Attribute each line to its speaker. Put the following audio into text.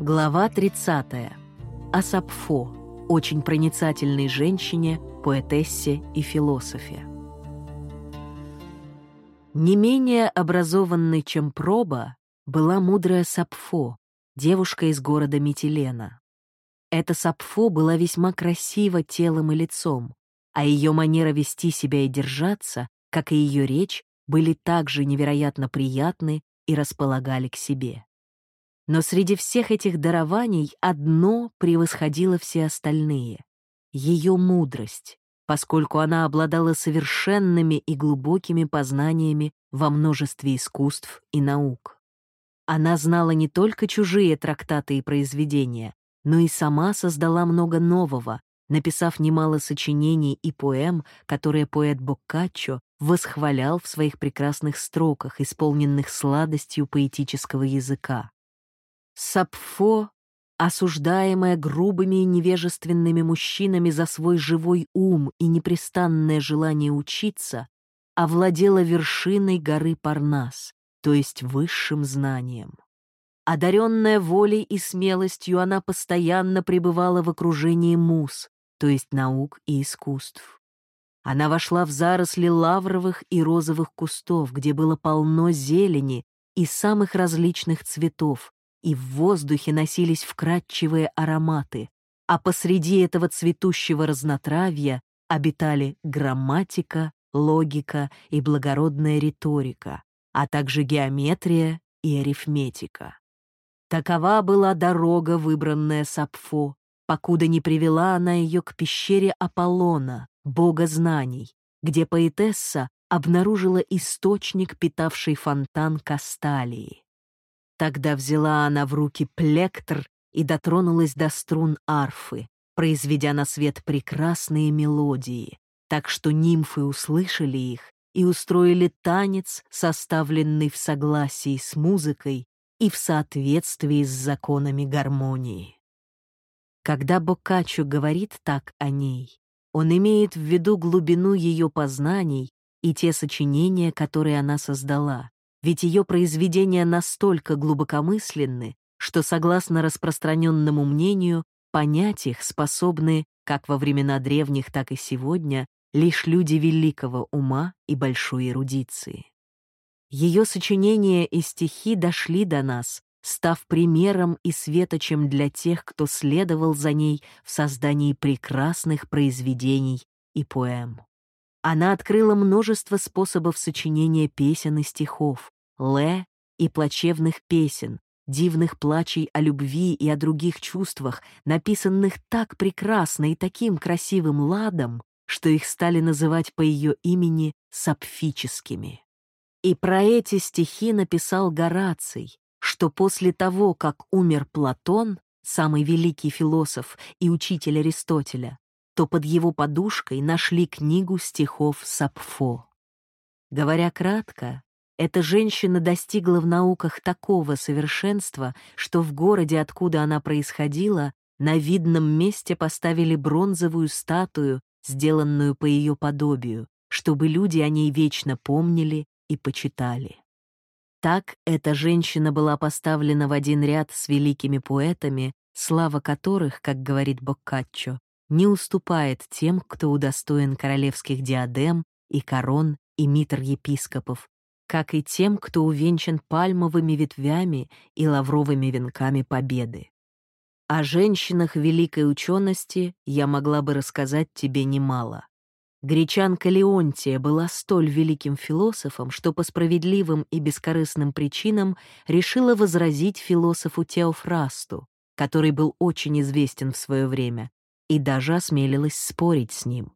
Speaker 1: Глава 30. О Сапфо, очень проницательной женщине, поэтессе и философе. Не менее образованной, чем Проба, была мудрая Сапфо, девушка из города Митилена. Эта Сапфо была весьма красива телом и лицом, а ее манера вести себя и держаться, как и ее речь, были также невероятно приятны и располагали к себе. Но среди всех этих дарований одно превосходило все остальные — ее мудрость, поскольку она обладала совершенными и глубокими познаниями во множестве искусств и наук. Она знала не только чужие трактаты и произведения, но и сама создала много нового, написав немало сочинений и поэм, которые поэт Боккаччо восхвалял в своих прекрасных строках, исполненных сладостью поэтического языка. Сапфо, осуждаемая грубыми и невежественными мужчинами за свой живой ум и непрестанное желание учиться, овладела вершиной горы Парнас, то есть высшим знанием. Одаренная волей и смелостью, она постоянно пребывала в окружении муз, то есть наук и искусств. Она вошла в заросли лавровых и розовых кустов, где было полно зелени и самых различных цветов, и в воздухе носились вкрадчивые ароматы, а посреди этого цветущего разнотравья обитали грамматика, логика и благородная риторика, а также геометрия и арифметика. Такова была дорога, выбранная Сапфо, покуда не привела она ее к пещере Аполлона, бога знаний, где поэтесса обнаружила источник, питавший фонтан Касталии. Тогда взяла она в руки плектр и дотронулась до струн арфы, произведя на свет прекрасные мелодии, так что нимфы услышали их и устроили танец, составленный в согласии с музыкой и в соответствии с законами гармонии. Когда Боккаччо говорит так о ней, он имеет в виду глубину ее познаний и те сочинения, которые она создала, ведь ее произведения настолько глубокомысленны, что, согласно распространенному мнению, понять их способны, как во времена древних, так и сегодня, лишь люди великого ума и большой эрудиции. Ее сочинения и стихи дошли до нас, став примером и светочем для тех, кто следовал за ней в создании прекрасных произведений и поэм. Она открыла множество способов сочинения песен и стихов, ле и плачевных песен, дивных плачей о любви и о других чувствах, написанных так прекрасно и таким красивым ладом, что их стали называть по ее имени сапфическими. И про эти стихи написал Гораций, что после того, как умер Платон, самый великий философ и учитель Аристотеля, то под его подушкой нашли книгу стихов Сапфо. Говоря кратко, эта женщина достигла в науках такого совершенства, что в городе, откуда она происходила, на видном месте поставили бронзовую статую, сделанную по ее подобию, чтобы люди о ней вечно помнили и почитали. Так эта женщина была поставлена в один ряд с великими поэтами, слава которых, как говорит Боккаччо, не уступает тем, кто удостоен королевских диадем и корон и митр епископов, как и тем, кто увенчан пальмовыми ветвями и лавровыми венками победы. О женщинах великой учености я могла бы рассказать тебе немало. Гречанка Леонтия была столь великим философом, что по справедливым и бескорыстным причинам решила возразить философу Теофрасту, который был очень известен в свое время, и даже осмелилась спорить с ним.